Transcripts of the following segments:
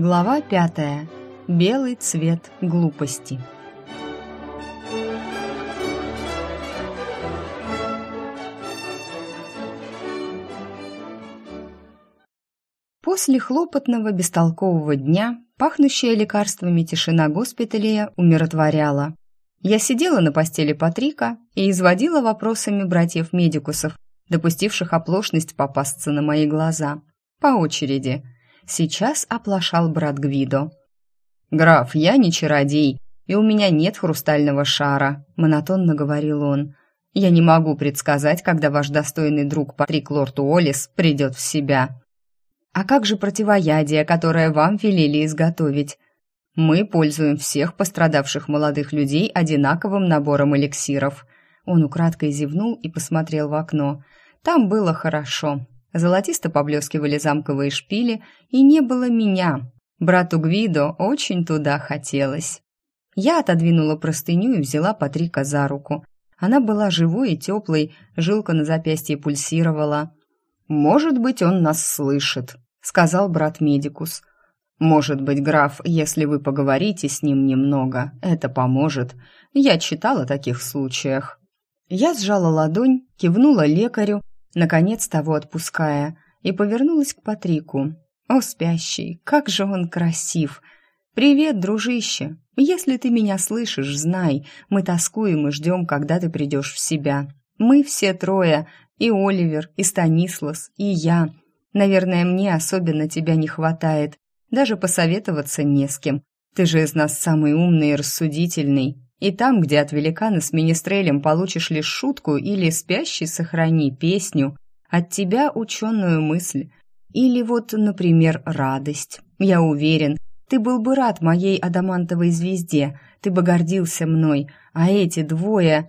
Глава пятая. Белый цвет глупости. После хлопотного бестолкового дня пахнущая лекарствами тишина госпиталя умиротворяла. Я сидела на постели Патрика и изводила вопросами братьев-медикусов, допустивших оплошность попасться на мои глаза. По очереди – Сейчас оплошал брат Гвидо. «Граф, я не чародей, и у меня нет хрустального шара», — монотонно говорил он. «Я не могу предсказать, когда ваш достойный друг Патрик Лорд Уоллес придет в себя». «А как же противоядие, которое вам велели изготовить?» «Мы пользуем всех пострадавших молодых людей одинаковым набором эликсиров». Он украдкой зевнул и посмотрел в окно. «Там было хорошо. Золотисто поблескивали замковые шпили, и не было меня. Брату Гвидо очень туда хотелось. Я отодвинула простыню и взяла Патрика за руку. Она была живой и теплой, жилка на запястье пульсировала. «Может быть, он нас слышит», — сказал брат-медикус. «Может быть, граф, если вы поговорите с ним немного, это поможет. Я читала о таких случаях». Я сжала ладонь, кивнула лекарю наконец того отпуская, и повернулась к Патрику. «О, спящий, как же он красив! Привет, дружище! Если ты меня слышишь, знай, мы тоскуем и ждем, когда ты придешь в себя. Мы все трое, и Оливер, и Станислас, и я. Наверное, мне особенно тебя не хватает. Даже посоветоваться не с кем. Ты же из нас самый умный и рассудительный. И там, где от великана с министрелем получишь лишь шутку или спящий сохрани песню, от тебя ученую мысль. Или вот, например, радость. Я уверен, ты был бы рад моей адамантовой звезде, ты бы гордился мной, а эти двое...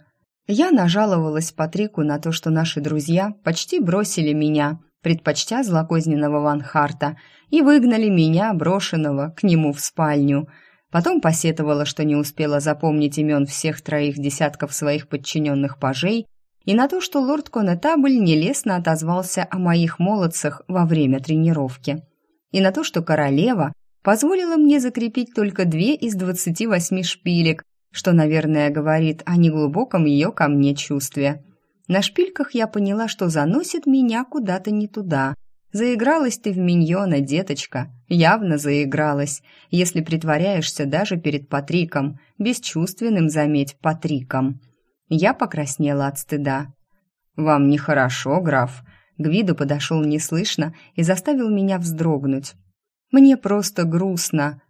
Я нажаловалась Патрику на то, что наши друзья почти бросили меня, предпочтя злокозненного Ван Харта, и выгнали меня, брошенного, к нему в спальню — Потом посетовала, что не успела запомнить имен всех троих десятков своих подчиненных пажей, и на то, что лорд Конетабль нелестно отозвался о моих молодцах во время тренировки, и на то, что королева позволила мне закрепить только две из двадцати восьми шпилек, что, наверное, говорит о неглубоком ее ко мне чувстве. На шпильках я поняла, что заносит меня куда-то не туда — Заигралась ты в миньона, деточка, явно заигралась, если притворяешься даже перед Патриком, бесчувственным, заметь, Патриком. Я покраснела от стыда. «Вам нехорошо, граф?» Гвиду подошел неслышно и заставил меня вздрогнуть. «Мне просто грустно».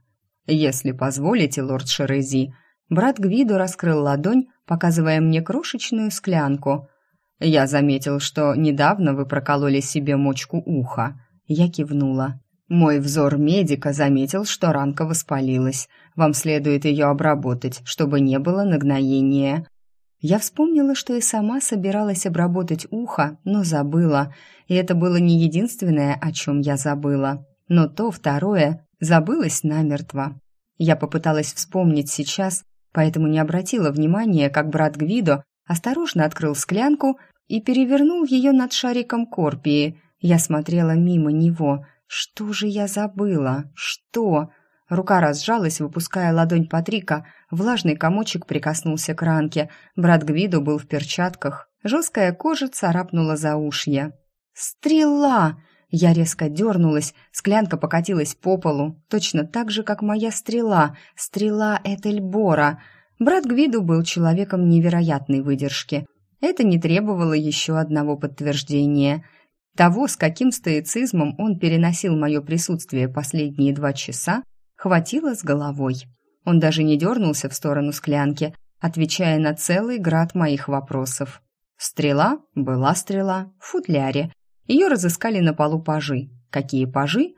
«Если позволите, лорд Шерези». Брат Гвиду раскрыл ладонь, показывая мне крошечную склянку – «Я заметил, что недавно вы прокололи себе мочку уха». Я кивнула. «Мой взор медика заметил, что ранка воспалилась. Вам следует ее обработать, чтобы не было нагноения». Я вспомнила, что и сама собиралась обработать ухо, но забыла. И это было не единственное, о чем я забыла. Но то второе забылось намертво. Я попыталась вспомнить сейчас, поэтому не обратила внимания, как брат Гвидо осторожно открыл склянку и перевернул ее над шариком Корпии. Я смотрела мимо него. Что же я забыла? Что? Рука разжалась, выпуская ладонь Патрика. Влажный комочек прикоснулся к ранке. Брат Гвиду был в перчатках. Жесткая кожа царапнула за ушья. «Стрела!» Я резко дернулась, склянка покатилась по полу, точно так же, как моя стрела, стрела Этельбора. Брат Гвиду был человеком невероятной выдержки. Это не требовало еще одного подтверждения. Того, с каким стоицизмом он переносил мое присутствие последние два часа, хватило с головой. Он даже не дернулся в сторону склянки, отвечая на целый град моих вопросов. Стрела была стрела в футляре. Ее разыскали на полу пажи. Какие пажи?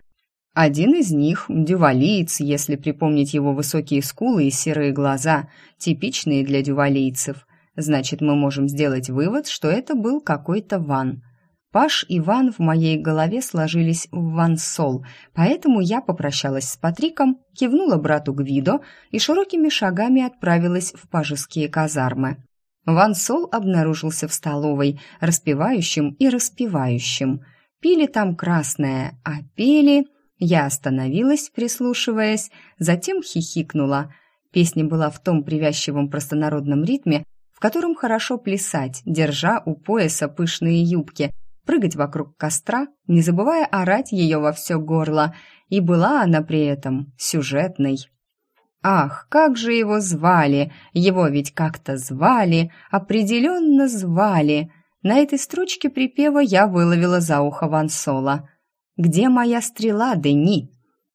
Один из них – дювалиец, если припомнить его высокие скулы и серые глаза, типичные для дювалийцев. Значит, мы можем сделать вывод, что это был какой-то Ван. Паш и Ван в моей голове сложились в Ван Сол, поэтому я попрощалась с Патриком, кивнула брату Гвидо и широкими шагами отправилась в пажеские казармы. Ван Сол обнаружился в столовой, распевающим и распевающим. Пили там красное, а пели Я остановилась, прислушиваясь, затем хихикнула. Песня была в том привязчивом простонародном ритме, котором хорошо плясать, держа у пояса пышные юбки, прыгать вокруг костра, не забывая орать ее во все горло, и была она при этом сюжетной. Ах, как же его звали! Его ведь как-то звали, определенно звали. На этой строчке припева я выловила за ухо Вансола. «Где моя стрела, Дени?»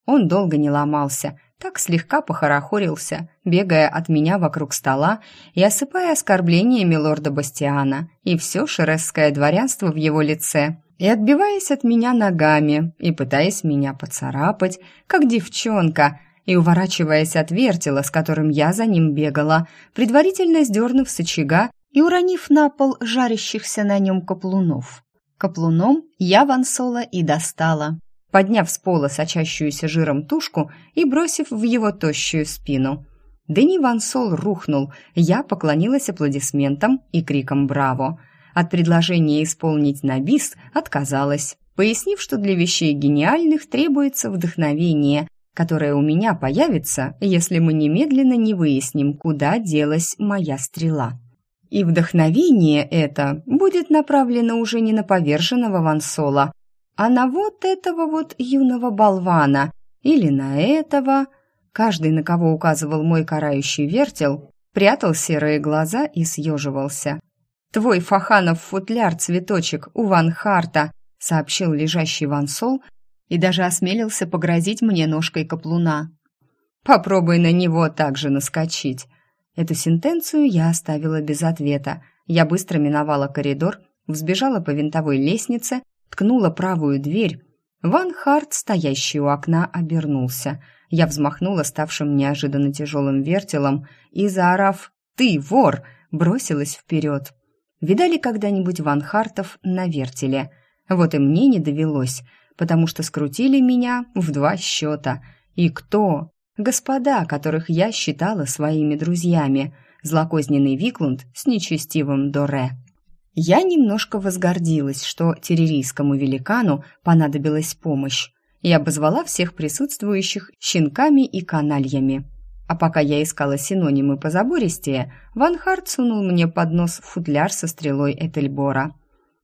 Он долго не ломался, так слегка похорохорился, бегая от меня вокруг стола и осыпая оскорблениями лорда Бастиана и все шересское дворянство в его лице, и отбиваясь от меня ногами, и пытаясь меня поцарапать, как девчонка, и уворачиваясь от вертела, с которым я за ним бегала, предварительно сдернув с очага и уронив на пол жарящихся на нем каплунов. Каплуном я Вансола и достала, подняв с пола сочащуюся жиром тушку и бросив в его тощую спину. Дени Вансол рухнул, я поклонилась аплодисментам и криком «Браво!». От предложения исполнить на бис отказалась, пояснив, что для вещей гениальных требуется вдохновение, которое у меня появится, если мы немедленно не выясним, куда делась моя стрела. И вдохновение это будет направлено уже не на поверженного Вансола, а на вот этого вот юного болвана или на этого. Каждый, на кого указывал мой карающий вертел, прятал серые глаза и съеживался. «Твой Фаханов футляр-цветочек у Ван Харта», сообщил лежащий Вансол и даже осмелился погрозить мне ножкой каплуна. «Попробуй на него также наскочить», Эту сентенцию я оставила без ответа. Я быстро миновала коридор, взбежала по винтовой лестнице, ткнула правую дверь. Ван Харт, стоящий у окна, обернулся. Я взмахнула ставшим неожиданно тяжелым вертелом и, заорав «Ты, вор!», бросилась вперед. Видали когда-нибудь Ван Хартов на вертеле? Вот и мне не довелось, потому что скрутили меня в два счета. И кто? Господа, которых я считала своими друзьями, злокозненный Виклунд с нечестивым Доре. Я немножко возгордилась, что террорийскому великану понадобилась помощь, и обозвала всех присутствующих щенками и канальями. А пока я искала синонимы по забористее, Ван Харт сунул мне под нос футляр со стрелой Этельбора.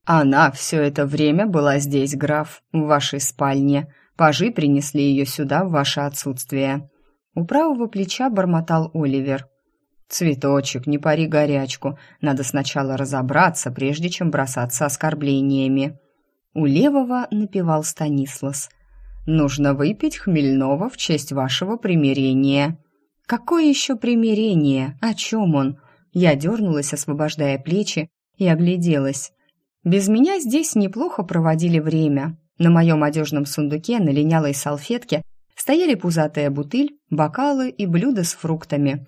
«Она все это время была здесь, граф, в вашей спальне. Пажи принесли ее сюда в ваше отсутствие. У правого плеча бормотал Оливер. «Цветочек, не пари горячку. Надо сначала разобраться, прежде чем бросаться оскорблениями». У левого напевал Станислас. «Нужно выпить хмельного в честь вашего примирения». «Какое еще примирение? О чем он?» Я дернулась, освобождая плечи, и огляделась. Без меня здесь неплохо проводили время. На моем одежном сундуке на линялой салфетке стояли пузатая бутыль, бокалы и блюда с фруктами.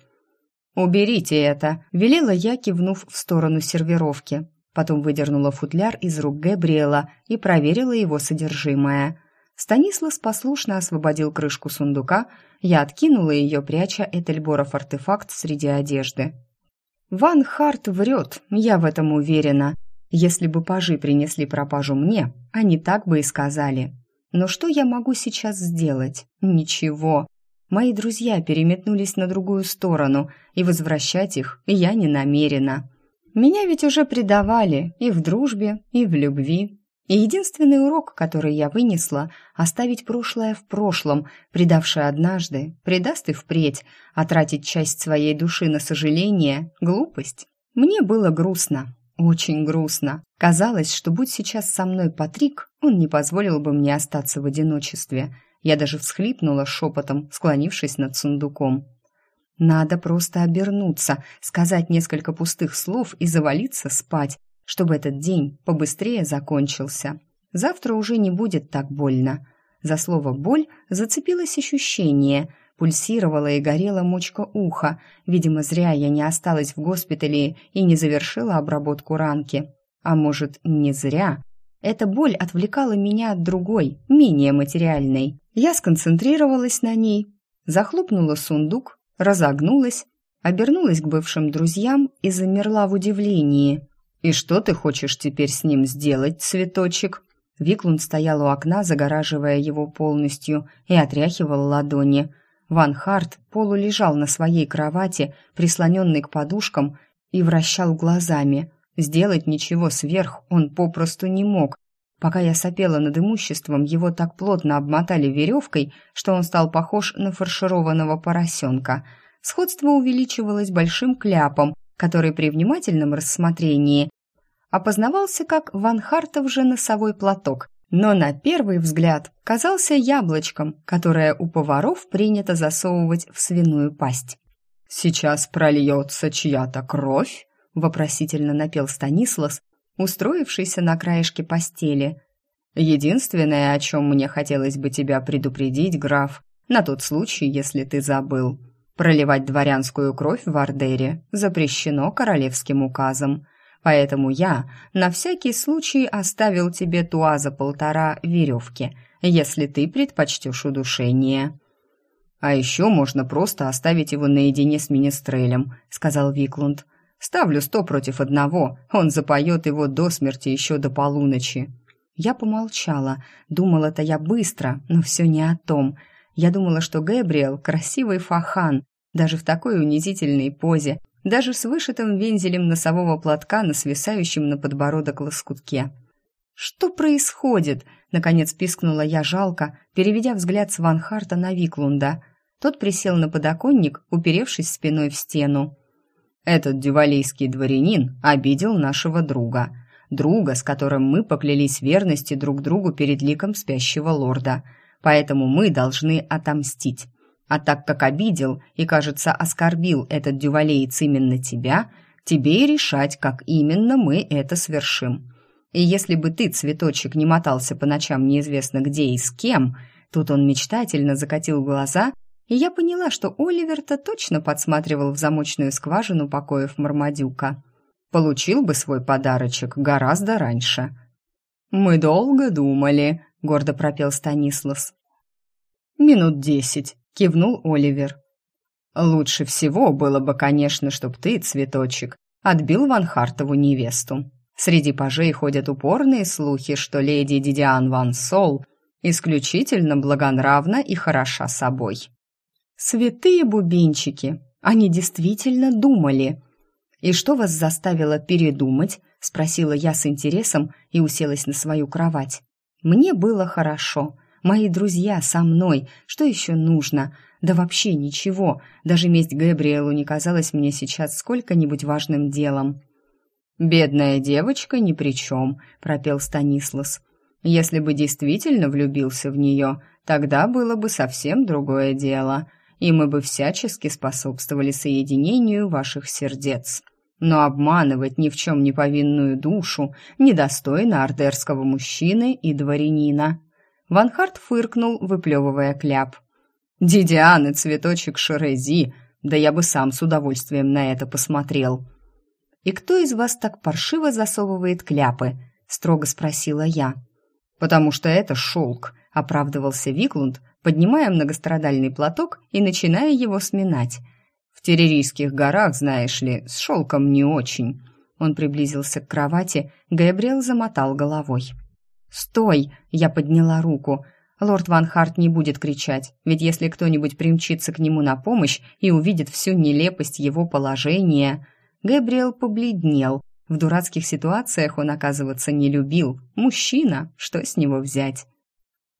«Уберите это!» – велела я, кивнув в сторону сервировки. Потом выдернула футляр из рук Габриэла и проверила его содержимое. Станислав послушно освободил крышку сундука, я откинула ее, пряча Этельборов артефакт среди одежды. «Ван Харт врет, я в этом уверена. Если бы пажи принесли пропажу мне, они так бы и сказали. Но что я могу сейчас сделать? Ничего. Мои друзья переметнулись на другую сторону, и возвращать их я не намерена. Меня ведь уже предавали и в дружбе, и в любви. И единственный урок, который я вынесла, оставить прошлое в прошлом, предавшее однажды, предаст и впредь, а тратить часть своей души на сожаление – глупость. Мне было грустно, очень грустно. Казалось, что будь сейчас со мной Патрик, он не позволил бы мне остаться в одиночестве. Я даже всхлипнула шепотом, склонившись над сундуком. Надо просто обернуться, сказать несколько пустых слов и завалиться спать, чтобы этот день побыстрее закончился. Завтра уже не будет так больно. За слово «боль» зацепилось ощущение – Пульсировала и горела мочка уха. Видимо, зря я не осталась в госпитале и не завершила обработку ранки. А может, не зря? Эта боль отвлекала меня от другой, менее материальной. Я сконцентрировалась на ней, захлопнула сундук, разогнулась, обернулась к бывшим друзьям и замерла в удивлении. «И что ты хочешь теперь с ним сделать, цветочек?» Виклунд стоял у окна, загораживая его полностью, и отряхивал ладони. Ван Харт полулежал на своей кровати, прислоненный к подушкам, и вращал глазами. Сделать ничего сверх он попросту не мог. Пока я сопела над имуществом, его так плотно обмотали веревкой, что он стал похож на фаршированного поросенка. Сходство увеличивалось большим кляпом, который при внимательном рассмотрении опознавался как Ван Хартов же носовой платок, но на первый взгляд казался яблочком, которое у поваров принято засовывать в свиную пасть. «Сейчас прольется чья-то кровь?» — вопросительно напел Станислас, устроившийся на краешке постели. «Единственное, о чем мне хотелось бы тебя предупредить, граф, на тот случай, если ты забыл, проливать дворянскую кровь в Ардере запрещено королевским указом». Поэтому я на всякий случай оставил тебе туаза полтора веревки, если ты предпочтешь удушение. А еще можно просто оставить его наедине с министрелем, сказал Виклунд. Ставлю сто против одного, он запоет его до смерти еще до полуночи. Я помолчала, думала-то я быстро, но все не о том. Я думала, что Гэбриэл красивый фахан, даже в такой унизительной позе, даже с вышитым вензелем носового платка на свисающем на подбородок лоскутке. «Что происходит?» — наконец пискнула я жалко, переведя взгляд с Ван Харта на Виклунда. Тот присел на подоконник, уперевшись спиной в стену. «Этот дювалейский дворянин обидел нашего друга. Друга, с которым мы поклялись верности друг другу перед ликом спящего лорда. Поэтому мы должны отомстить. А так как обидел и, кажется, оскорбил этот дювалеец именно тебя, тебе и решать, как именно мы это свершим. И если бы ты, цветочек, не мотался по ночам неизвестно где и с кем, тут он мечтательно закатил глаза, и я поняла, что Оливер-то точно подсматривал в замочную скважину покоев Мармадюка. Получил бы свой подарочек гораздо раньше. «Мы долго думали», — гордо пропел Станислав. «Минут десять», кивнул Оливер. Лучше всего было бы, конечно, чтоб ты, цветочек, отбил Ван Хартову невесту. Среди пажей ходят упорные слухи, что леди Дидиан Ван Сол исключительно благонравна и хороша собой. Святые бубенчики, они действительно думали. И что вас заставило передумать? спросила я с интересом и уселась на свою кровать. Мне было хорошо. Мои друзья со мной. Что еще нужно? Да вообще ничего. Даже месть Габриэлу не казалась мне сейчас сколько-нибудь важным делом. «Бедная девочка ни при чем», — пропел Станислас. «Если бы действительно влюбился в нее, тогда было бы совсем другое дело, и мы бы всячески способствовали соединению ваших сердец. Но обманывать ни в чем не повинную душу недостойно ардерского мужчины и дворянина». Ван Харт фыркнул, выплевывая кляп. «Дидиан и цветочек Шерези, да я бы сам с удовольствием на это посмотрел». «И кто из вас так паршиво засовывает кляпы?» — строго спросила я. «Потому что это шелк», — оправдывался Виклунд, поднимая многострадальный платок и начиная его сминать. «В Террорийских горах, знаешь ли, с шелком не очень». Он приблизился к кровати, Габриэл замотал головой. «Стой!» — я подняла руку. Лорд Ван Харт не будет кричать, ведь если кто-нибудь примчится к нему на помощь и увидит всю нелепость его положения... Габриэл побледнел. В дурацких ситуациях он, оказываться, не любил. Мужчина, что с него взять?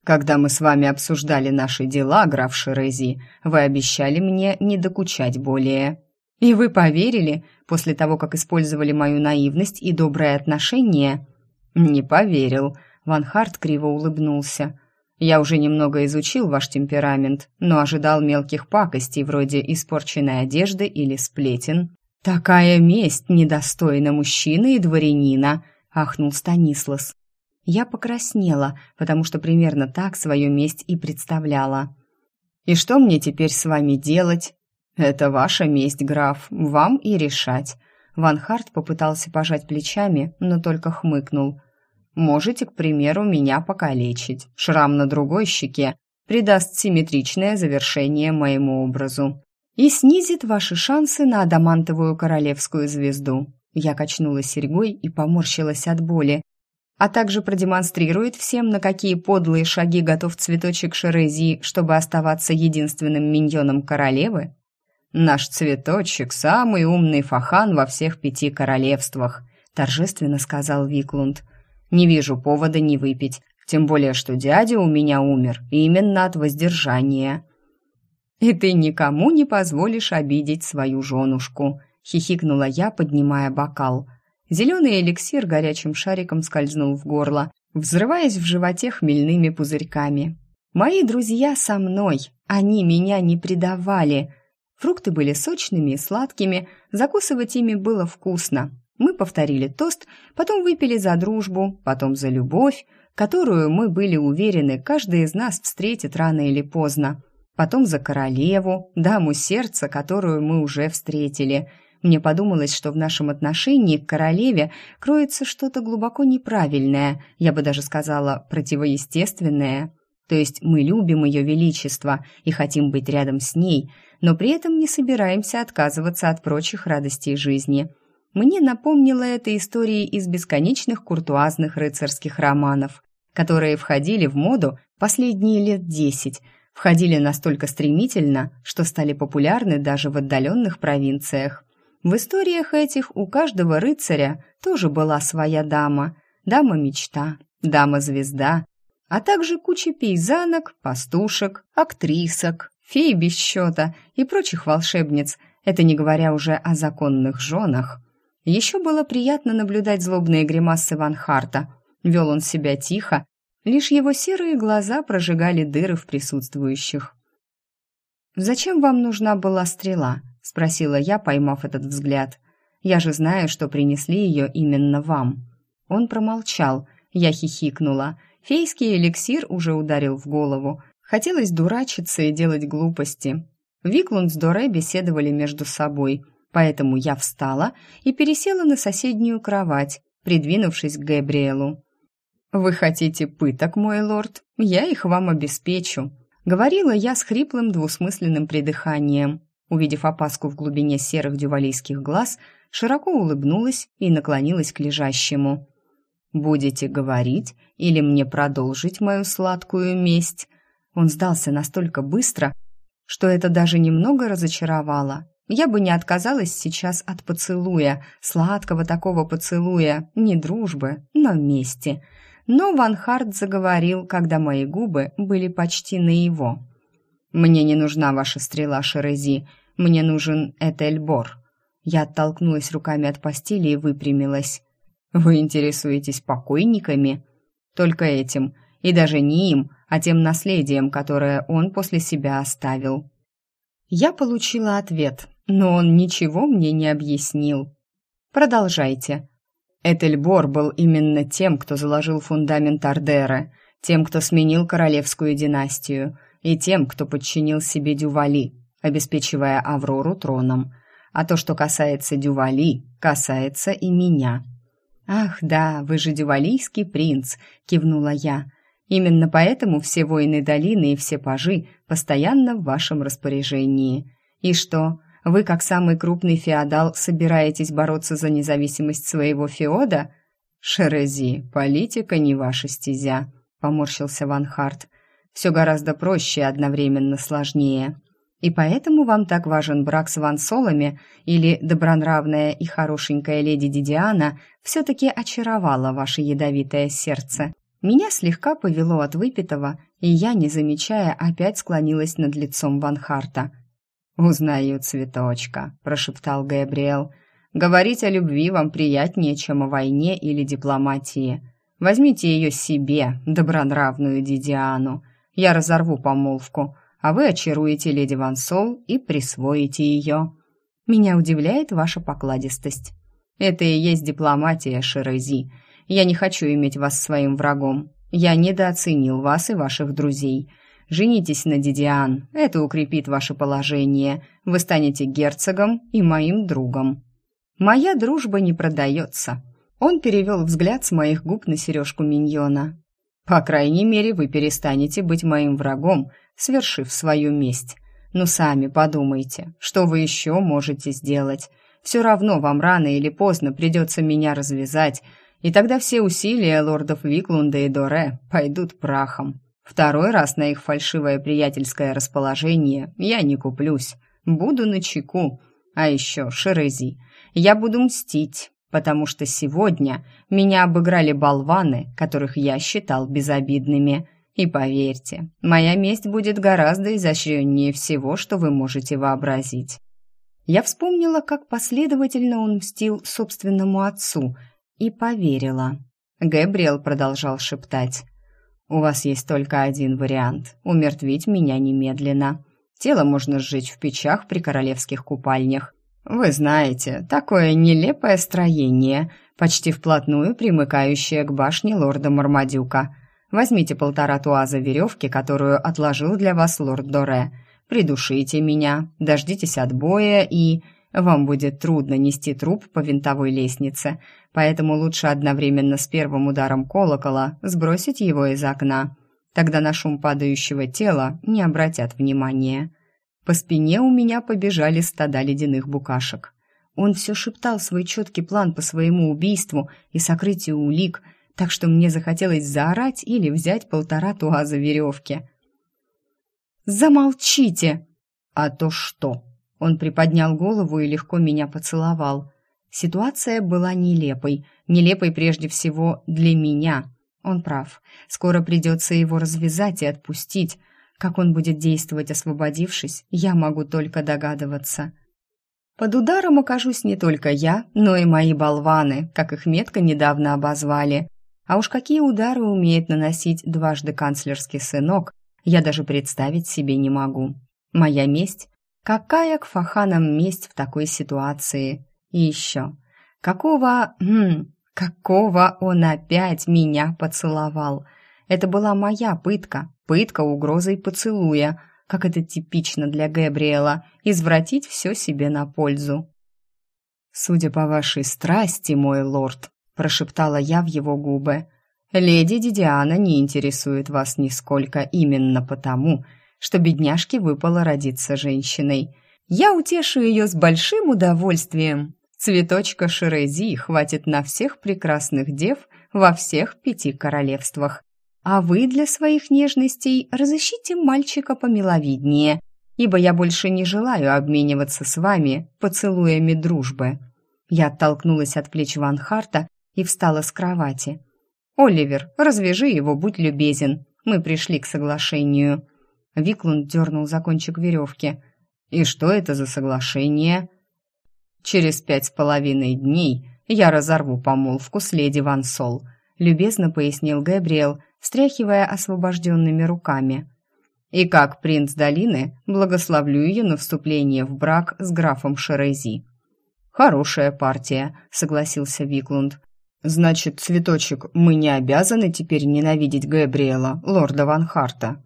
«Когда мы с вами обсуждали наши дела, граф Шерези, вы обещали мне не докучать более. И вы поверили, после того, как использовали мою наивность и доброе отношение?» «Не поверил», Ван Харт криво улыбнулся. «Я уже немного изучил ваш темперамент, но ожидал мелких пакостей вроде испорченной одежды или сплетен». «Такая месть недостойна мужчины и дворянина», — ахнул Станислас. Я покраснела, потому что примерно так свою месть и представляла. «И что мне теперь с вами делать?» «Это ваша месть, граф, вам и решать». Ван Харт попытался пожать плечами, но только хмыкнул. Можете, к примеру, меня покалечить. Шрам на другой щеке придаст симметричное завершение моему образу и снизит ваши шансы на адамантовую королевскую звезду. Я качнула серьгой и поморщилась от боли. А также продемонстрирует всем, на какие подлые шаги готов цветочек Шерези, чтобы оставаться единственным миньоном королевы? Наш цветочек – самый умный фахан во всех пяти королевствах, торжественно сказал Виклунд. Не вижу повода не выпить, тем более, что дядя у меня умер именно от воздержания. И ты никому не позволишь обидеть свою женушку, хихикнула я, поднимая бокал – Зеленый эликсир горячим шариком скользнул в горло, взрываясь в животе хмельными пузырьками. «Мои друзья со мной, они меня не предавали!» Фрукты были сочными и сладкими, закусывать ими было вкусно. Мы повторили тост, потом выпили за дружбу, потом за любовь, которую мы были уверены, каждый из нас встретит рано или поздно. Потом за королеву, даму сердца, которую мы уже встретили – мне подумалось, что в нашем отношении к королеве кроется что-то глубоко неправильное, я бы даже сказала, противоестественное. То есть мы любим ее величество и хотим быть рядом с ней, но при этом не собираемся отказываться от прочих радостей жизни. Мне напомнило это истории из бесконечных куртуазных рыцарских романов, которые входили в моду последние лет десять, входили настолько стремительно, что стали популярны даже в отдаленных провинциях. В историях этих у каждого рыцаря тоже была своя дама, дама-мечта, дама-звезда, а также куча пейзанок, пастушек, актрисок, фей без счета и прочих волшебниц, это не говоря уже о законных женах. Еще было приятно наблюдать злобные гримасы Ван Харта. Вел он себя тихо, лишь его серые глаза прожигали дыры в присутствующих. «Зачем вам нужна была стрела?» — спросила я, поймав этот взгляд. «Я же знаю, что принесли ее именно вам». Он промолчал. Я хихикнула. Фейский эликсир уже ударил в голову. Хотелось дурачиться и делать глупости. Виклунд с Доре беседовали между собой, поэтому я встала и пересела на соседнюю кровать, придвинувшись к Габриэлу. «Вы хотите пыток, мой лорд? Я их вам обеспечу», — говорила я с хриплым двусмысленным придыханием. Увидев опаску в глубине серых дювалийских глаз, широко улыбнулась и наклонилась к лежащему. «Будете говорить или мне продолжить мою сладкую месть?» Он сдался настолько быстро, что это даже немного разочаровало. Я бы не отказалась сейчас от поцелуя, сладкого такого поцелуя, не дружбы, но мести. Но Ван Харт заговорил, когда мои губы были почти на его. «Мне не нужна ваша стрела, Шерези. Мне нужен Этельбор». Я оттолкнулась руками от постели и выпрямилась. «Вы интересуетесь покойниками?» «Только этим. И даже не им, а тем наследием, которое он после себя оставил». Я получила ответ, но он ничего мне не объяснил. «Продолжайте». Этельбор был именно тем, кто заложил фундамент Ардера, тем, кто сменил королевскую династию, и тем, кто подчинил себе Дювали, обеспечивая Аврору троном. А то, что касается Дювали, касается и меня. «Ах, да, вы же дювалийский принц», — кивнула я. «Именно поэтому все воины долины и все пажи постоянно в вашем распоряжении. И что, вы, как самый крупный феодал, собираетесь бороться за независимость своего феода?» «Шерези, политика не ваша стезя», — поморщился Ван Харт. Все гораздо проще и одновременно сложнее. И поэтому вам так важен брак с Вансолами или добронравная и хорошенькая леди Дидиана все-таки очаровала ваше ядовитое сердце. Меня слегка повело от выпитого, и я, не замечая, опять склонилась над лицом Ванхарта. «Узнаю цветочка», — прошептал Габриэл. «Говорить о любви вам приятнее, чем о войне или дипломатии. Возьмите ее себе, добронравную Дидиану. Я разорву помолвку, а вы очаруете леди Вансол и присвоите ее. Меня удивляет ваша покладистость. Это и есть дипломатия, Шерези. Я не хочу иметь вас своим врагом. Я недооценил вас и ваших друзей. Женитесь на Дидиан, это укрепит ваше положение. Вы станете герцогом и моим другом. Моя дружба не продается. Он перевел взгляд с моих губ на сережку миньона. По крайней мере, вы перестанете быть моим врагом, свершив свою месть. Но сами подумайте, что вы еще можете сделать. Все равно вам рано или поздно придется меня развязать, И тогда все усилия лордов Виклунда и Доре пойдут прахом. Второй раз на их фальшивое приятельское расположение я не куплюсь. Буду на чеку. А еще, Шерези, я буду мстить, потому что сегодня меня обыграли болваны, которых я считал безобидными. И поверьте, моя месть будет гораздо изощреннее всего, что вы можете вообразить. Я вспомнила, как последовательно он мстил собственному отцу, и поверила. Гэбриэл продолжал шептать. «У вас есть только один вариант — умертвить меня немедленно. Тело можно сжечь в печах при королевских купальнях. Вы знаете, такое нелепое строение, почти вплотную примыкающее к башне лорда Мармадюка. Возьмите полтора туаза веревки, которую отложил для вас лорд Доре» придушите меня, дождитесь отбоя и... Вам будет трудно нести труп по винтовой лестнице, поэтому лучше одновременно с первым ударом колокола сбросить его из окна. Тогда на шум падающего тела не обратят внимания. По спине у меня побежали стада ледяных букашек. Он все шептал свой четкий план по своему убийству и сокрытию улик, так что мне захотелось заорать или взять полтора туаза веревки – «Замолчите!» «А то что?» Он приподнял голову и легко меня поцеловал. Ситуация была нелепой. Нелепой прежде всего для меня. Он прав. Скоро придется его развязать и отпустить. Как он будет действовать, освободившись, я могу только догадываться. Под ударом окажусь не только я, но и мои болваны, как их метко недавно обозвали. А уж какие удары умеет наносить дважды канцлерский сынок, я даже представить себе не могу. Моя месть? Какая к фаханам месть в такой ситуации? И еще, какого... Хм, какого он опять меня поцеловал? Это была моя пытка, пытка угрозой поцелуя, как это типично для Габриэла, извратить все себе на пользу. «Судя по вашей страсти, мой лорд», – прошептала я в его губы, Леди Дидиана не интересует вас нисколько именно потому, что бедняжке выпало родиться женщиной. Я утешу ее с большим удовольствием. Цветочка Шерези хватит на всех прекрасных дев во всех пяти королевствах. А вы для своих нежностей разыщите мальчика помиловиднее, ибо я больше не желаю обмениваться с вами поцелуями дружбы». Я оттолкнулась от плеч Ван Харта и встала с кровати. «Оливер, развяжи его, будь любезен. Мы пришли к соглашению». Виклунд дернул за кончик веревки. «И что это за соглашение?» «Через пять с половиной дней я разорву помолвку с леди Ван Сол», любезно пояснил Габриэл, встряхивая освобожденными руками. «И как принц долины благословлю ее на вступление в брак с графом Шерези». «Хорошая партия», — согласился Виклунд. «Значит, цветочек, мы не обязаны теперь ненавидеть Габриэла, лорда Ван Харта?»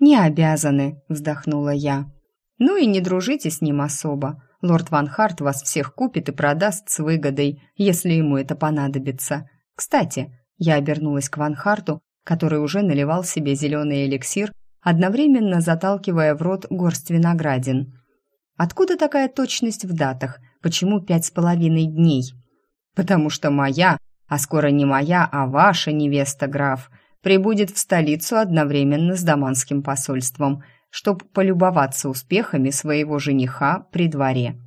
«Не обязаны», — вздохнула я. «Ну и не дружите с ним особо. Лорд Ван Харт вас всех купит и продаст с выгодой, если ему это понадобится. Кстати, я обернулась к Ван Харту, который уже наливал себе зеленый эликсир, одновременно заталкивая в рот горсть виноградин. Откуда такая точность в датах? Почему пять с половиной дней? Потому что моя а скоро не моя, а ваша невеста, граф, прибудет в столицу одновременно с даманским посольством, чтобы полюбоваться успехами своего жениха при дворе.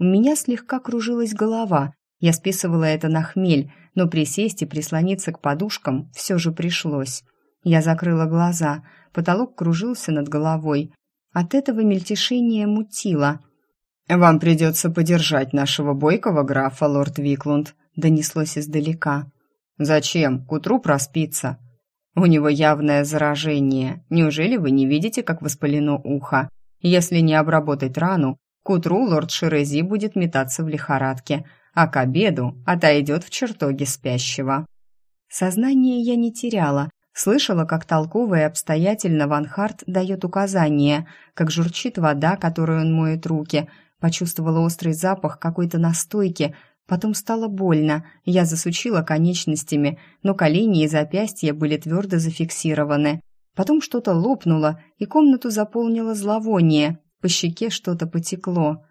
У меня слегка кружилась голова, я списывала это на хмель, но присесть и прислониться к подушкам все же пришлось. Я закрыла глаза, потолок кружился над головой. От этого мельтешение мутило. «Вам придется подержать нашего бойкого графа, лорд Виклунд», донеслось издалека. «Зачем? К утру проспится». «У него явное заражение. Неужели вы не видите, как воспалено ухо? Если не обработать рану, к утру лорд Шерези будет метаться в лихорадке, а к обеду отойдет в чертоге спящего». Сознание я не теряла, Слышала, как толково и обстоятельно Ван Харт дает указания, как журчит вода, которой он моет руки. Почувствовала острый запах какой-то настойки, Потом стало больно, я засучила конечностями, но колени и запястья были твердо зафиксированы. Потом что-то лопнуло, и комнату заполнило зловоние. По щеке что-то потекло.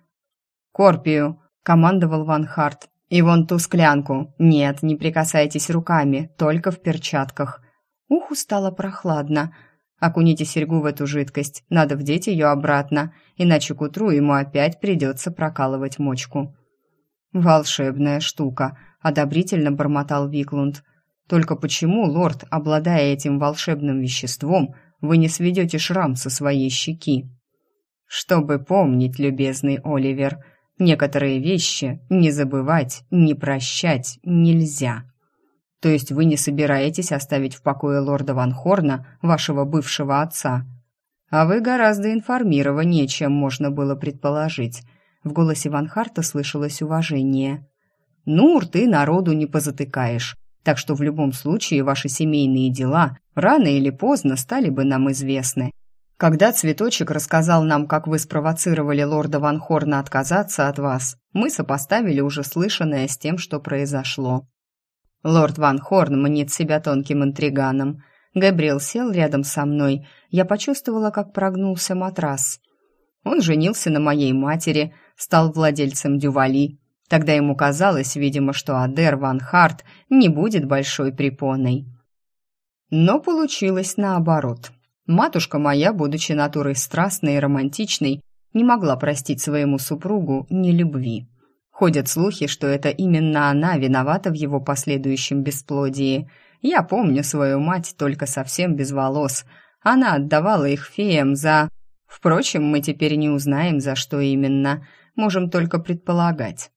«Корпию!» — командовал Ван Харт. И вон ту склянку. Нет, не прикасайтесь руками, только в перчатках. Уху стало прохладно. Окуните серьгу в эту жидкость, надо вдеть ее обратно, иначе к утру ему опять придется прокалывать мочку. «Волшебная штука», — одобрительно бормотал Виклунд. «Только почему, лорд, обладая этим волшебным веществом, вы не сведете шрам со своей щеки?» «Чтобы помнить, любезный Оливер, некоторые вещи не забывать, не прощать нельзя». То есть вы не собираетесь оставить в покое лорда Ван Хорна, вашего бывшего отца? А вы гораздо информированнее, чем можно было предположить. В голосе Ван Харта слышалось уважение. Ну, рты народу не позатыкаешь. Так что в любом случае ваши семейные дела рано или поздно стали бы нам известны. Когда Цветочек рассказал нам, как вы спровоцировали лорда Ван Хорна отказаться от вас, мы сопоставили уже слышанное с тем, что произошло. Лорд Ван Хорн мнит себя тонким интриганом. Габриэл сел рядом со мной. Я почувствовала, как прогнулся матрас. Он женился на моей матери, стал владельцем Дювали. Тогда ему казалось, видимо, что Адер Ван Харт не будет большой препоной. Но получилось наоборот. Матушка моя, будучи натурой страстной и романтичной, не могла простить своему супругу нелюбви. Ходят слухи, что это именно она виновата в его последующем бесплодии. Я помню свою мать только совсем без волос. Она отдавала их феям за... Впрочем, мы теперь не узнаем, за что именно. Можем только предполагать.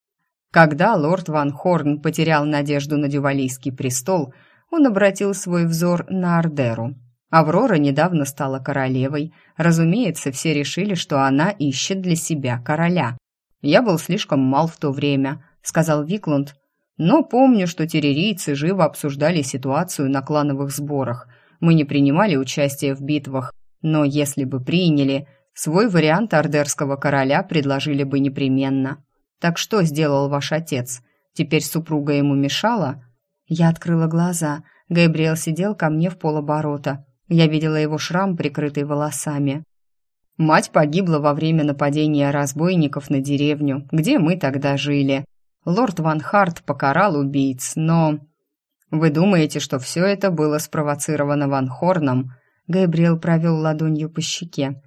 Когда лорд Ван Хорн потерял надежду на дювалийский престол, он обратил свой взор на Ардеру. Аврора недавно стала королевой. Разумеется, все решили, что она ищет для себя короля. Я был слишком мал в то время, сказал Виклунд, но помню, что террорийцы живо обсуждали ситуацию на клановых сборах. Мы не принимали участие в битвах, но если бы приняли, свой вариант ордерского короля предложили бы непременно. Так что сделал ваш отец? Теперь супруга ему мешала? Я открыла глаза. Габриэл сидел ко мне в полоборота. Я видела его шрам, прикрытый волосами. Мать погибла во время нападения разбойников на деревню, где мы тогда жили. Лорд Ван Харт покарал убийц, но... Вы думаете, что все это было спровоцировано Ван Хорном? Габриэл провел ладонью по щеке.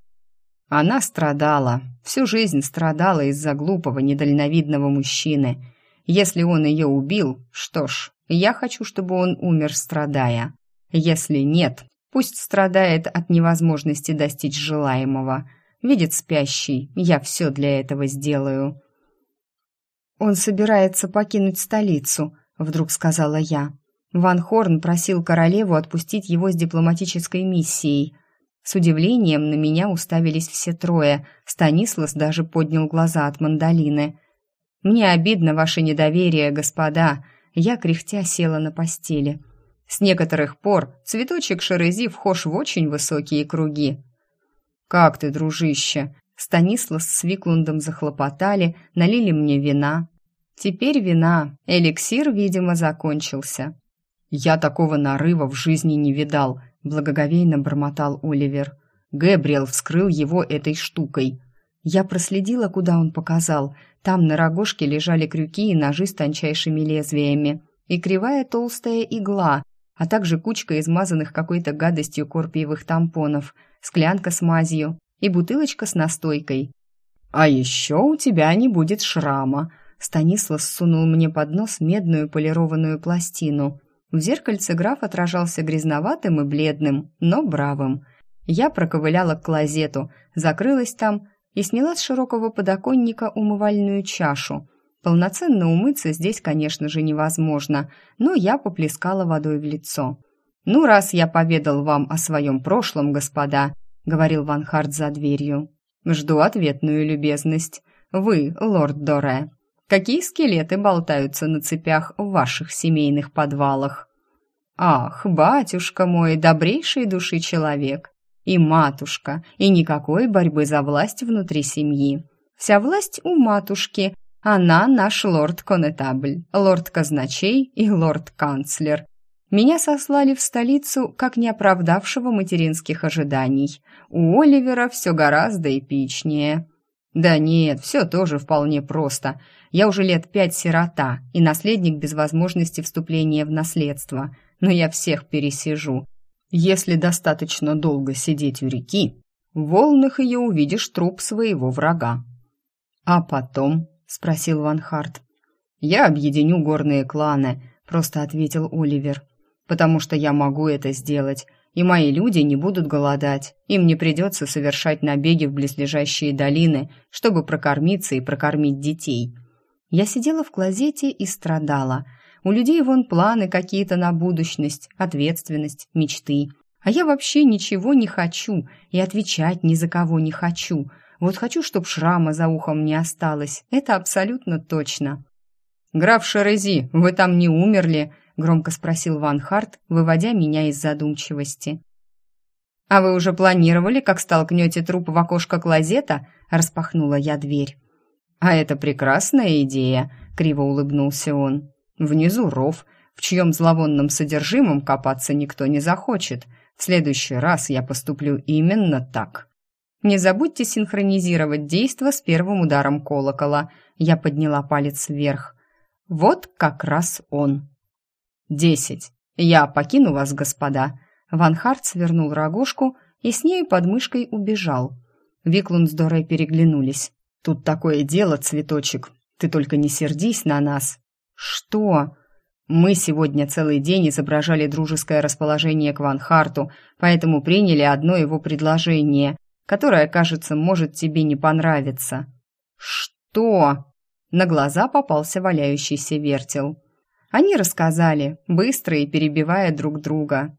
Она страдала, всю жизнь страдала из-за глупого, недальновидного мужчины. Если он ее убил, что ж, я хочу, чтобы он умер, страдая. Если нет, Пусть страдает от невозможности достичь желаемого. Видит спящий, я все для этого сделаю. «Он собирается покинуть столицу», — вдруг сказала я. Ван Хорн просил королеву отпустить его с дипломатической миссией. С удивлением на меня уставились все трое. Станислас даже поднял глаза от мандолины. «Мне обидно ваше недоверие, господа». Я, кряхтя, села на постели. С некоторых пор цветочек Шерези вхож в очень высокие круги. «Как ты, дружище?» Станислав с Виклундом захлопотали, налили мне вина. Теперь вина. Эликсир, видимо, закончился. «Я такого нарыва в жизни не видал», — благоговейно бормотал Оливер. Гэбриэл вскрыл его этой штукой. Я проследила, куда он показал. Там на рогожке лежали крюки и ножи с тончайшими лезвиями. И кривая толстая игла, а также кучка измазанных какой-то гадостью корпиевых тампонов, склянка с мазью и бутылочка с настойкой. «А еще у тебя не будет шрама», — Станислав сунул мне под нос медную полированную пластину. В зеркальце граф отражался грязноватым и бледным, но бравым. Я проковыляла к клозету, закрылась там и сняла с широкого подоконника умывальную чашу — Полноценно умыться здесь, конечно же, невозможно, но я поплескала водой в лицо. «Ну, раз я поведал вам о своем прошлом, господа», — говорил Ван Харт за дверью, — «жду ответную любезность. Вы, лорд Доре, какие скелеты болтаются на цепях в ваших семейных подвалах?» «Ах, батюшка мой, добрейший души человек! И матушка, и никакой борьбы за власть внутри семьи. Вся власть у матушки, она наш лорд-конетабль, лорд-казначей и лорд-канцлер. Меня сослали в столицу как неоправдавшего материнских ожиданий. У Оливера все гораздо эпичнее. «Да нет, все тоже вполне просто. Я уже лет пять сирота и наследник без возможности вступления в наследство. Но я всех пересижу. Если достаточно долго сидеть у реки, в волнах ее увидишь труп своего врага». «А потом?» — спросил Ван Харт. «Я объединю горные кланы», — просто ответил Оливер. «Потому что я могу это сделать, и мои люди не будут голодать. Им не придется совершать набеги в близлежащие долины, чтобы прокормиться и прокормить детей». Я сидела в клозете и страдала. У людей вон планы какие-то на будущность, ответственность, мечты. А я вообще ничего не хочу и отвечать ни за кого не хочу. Вот хочу, чтоб шрама за ухом не осталось. Это абсолютно точно. «Граф Шерези, вы там не умерли?» — громко спросил Ван Харт, выводя меня из задумчивости. «А вы уже планировали, как столкнете труп в окошко клозета?» — распахнула я дверь. «А это прекрасная идея», — криво улыбнулся он. «Внизу ров, в чьем зловонном содержимом копаться никто не захочет. В следующий раз я поступлю именно так». «Не забудьте синхронизировать действо с первым ударом колокола». Я подняла палец вверх. Вот как раз он. «Десять. Я покину вас, господа». Ван Харт свернул рогожку и с нею под мышкой убежал. Виклунд с Дорой переглянулись. «Тут такое дело, цветочек. Ты только не сердись на нас». «Что?» «Мы сегодня целый день изображали дружеское расположение к Ван Харту, поэтому приняли одно его предложение, которое, кажется, может тебе не понравиться». «Что?» На глаза попался валяющийся вертел. Они рассказали, быстро и перебивая друг друга.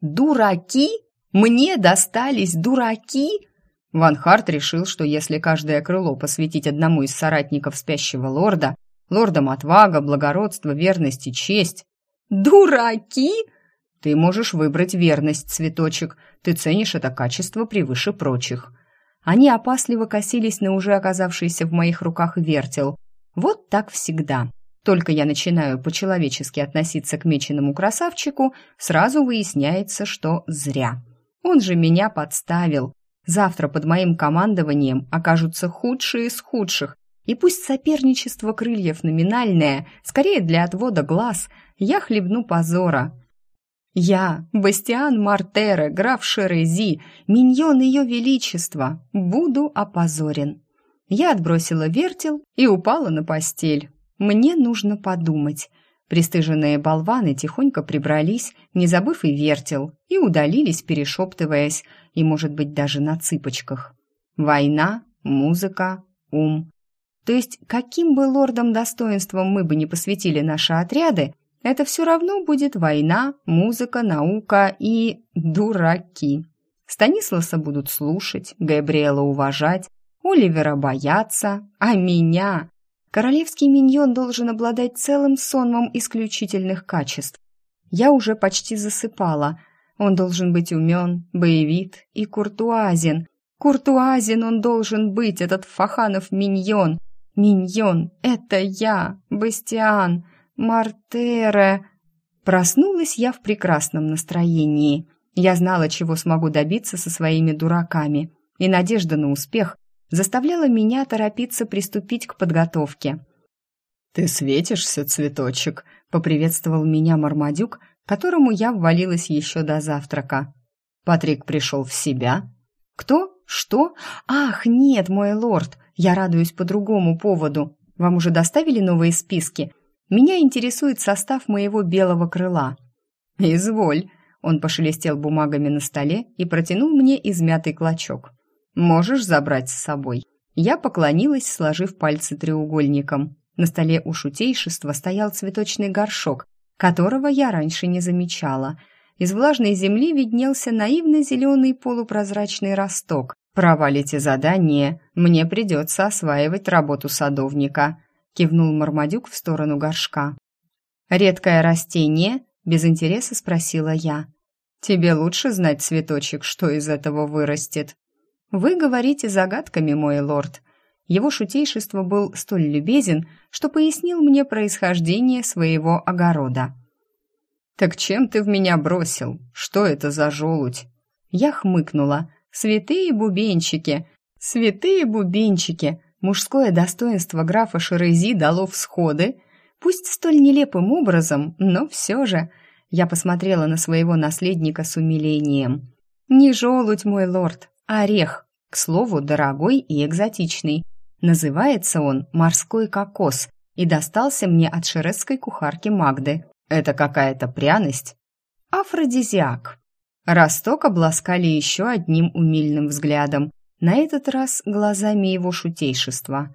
«Дураки? Мне достались дураки?» Ван Харт решил, что если каждое крыло посвятить одному из соратников спящего лорда, лордам отвага, благородство, верность и честь... «Дураки?» «Ты можешь выбрать верность, цветочек. Ты ценишь это качество превыше прочих. Они опасливо косились на уже оказавшийся в моих руках вертел. Вот так всегда. Только я начинаю по-человечески относиться к меченому красавчику, сразу выясняется, что зря. Он же меня подставил. Завтра под моим командованием окажутся худшие из худших. И пусть соперничество крыльев номинальное, скорее для отвода глаз, я хлебну позора. Я, Бастиан Мартере, граф Шерези, миньон ее величества, буду опозорен. Я отбросила вертел и упала на постель. Мне нужно подумать. Пристыженные болваны тихонько прибрались, не забыв и вертел, и удалились, перешептываясь, и, может быть, даже на цыпочках. Война, музыка, ум. То есть, каким бы лордом достоинством мы бы не посвятили наши отряды, это все равно будет война, музыка, наука и дураки. Станисласа будут слушать, Габриэла уважать, Оливера бояться, а меня... Королевский миньон должен обладать целым сонмом исключительных качеств. Я уже почти засыпала. Он должен быть умен, боевит и куртуазен. Куртуазен он должен быть, этот Фаханов миньон. Миньон — это я, Бастиан. Мартере. Проснулась я в прекрасном настроении. Я знала, чего смогу добиться со своими дураками, и надежда на успех заставляла меня торопиться приступить к подготовке. «Ты светишься, цветочек», — поприветствовал меня Мармадюк, которому я ввалилась еще до завтрака. Патрик пришел в себя. «Кто? Что? Ах, нет, мой лорд, я радуюсь по другому поводу. Вам уже доставили новые списки? Меня интересует состав моего белого крыла. Изволь, он пошелестел бумагами на столе и протянул мне измятый клочок. Можешь забрать с собой. Я поклонилась, сложив пальцы треугольником. На столе у шутейшества стоял цветочный горшок, которого я раньше не замечала. Из влажной земли виднелся наивно-зеленый полупрозрачный росток. Провалите задание, мне придется осваивать работу садовника кивнул Мармадюк в сторону горшка. Редкое растение? без интереса спросила я. Тебе лучше знать, цветочек, что из этого вырастет. Вы говорите загадками, мой лорд. Его шутейшество был столь любезен, что пояснил мне происхождение своего огорода. «Так чем ты в меня бросил? Что это за желудь?» Я хмыкнула. «Святые бубенчики! Святые бубенчики! Мужское достоинство графа Шерези дало всходы. Пусть столь нелепым образом, но все же. Я посмотрела на своего наследника с умилением. Не желудь, мой лорд, а орех. К слову, дорогой и экзотичный. Называется он «морской кокос» и достался мне от шерезской кухарки Магды. Это какая-то пряность? Афродизиак. Росток обласкали еще одним умильным взглядом, на этот раз глазами его шутейшества.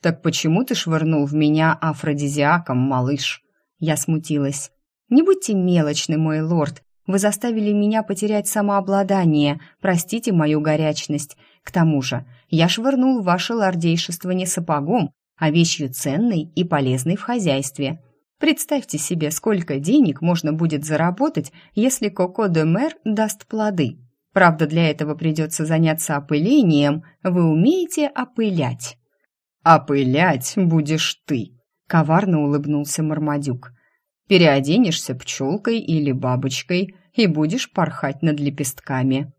«Так почему ты швырнул в меня афродизиаком, малыш?» Я смутилась. «Не будьте мелочны, мой лорд. Вы заставили меня потерять самообладание. Простите мою горячность. К тому же, я швырнул ваше лордейшество не сапогом, а вещью ценной и полезной в хозяйстве. Представьте себе, сколько денег можно будет заработать, если Коко де Мэр даст плоды. Правда, для этого придется заняться опылением. Вы умеете опылять?» «Опылять будешь ты», — коварно улыбнулся Мармадюк. «Переоденешься пчелкой или бабочкой и будешь порхать над лепестками».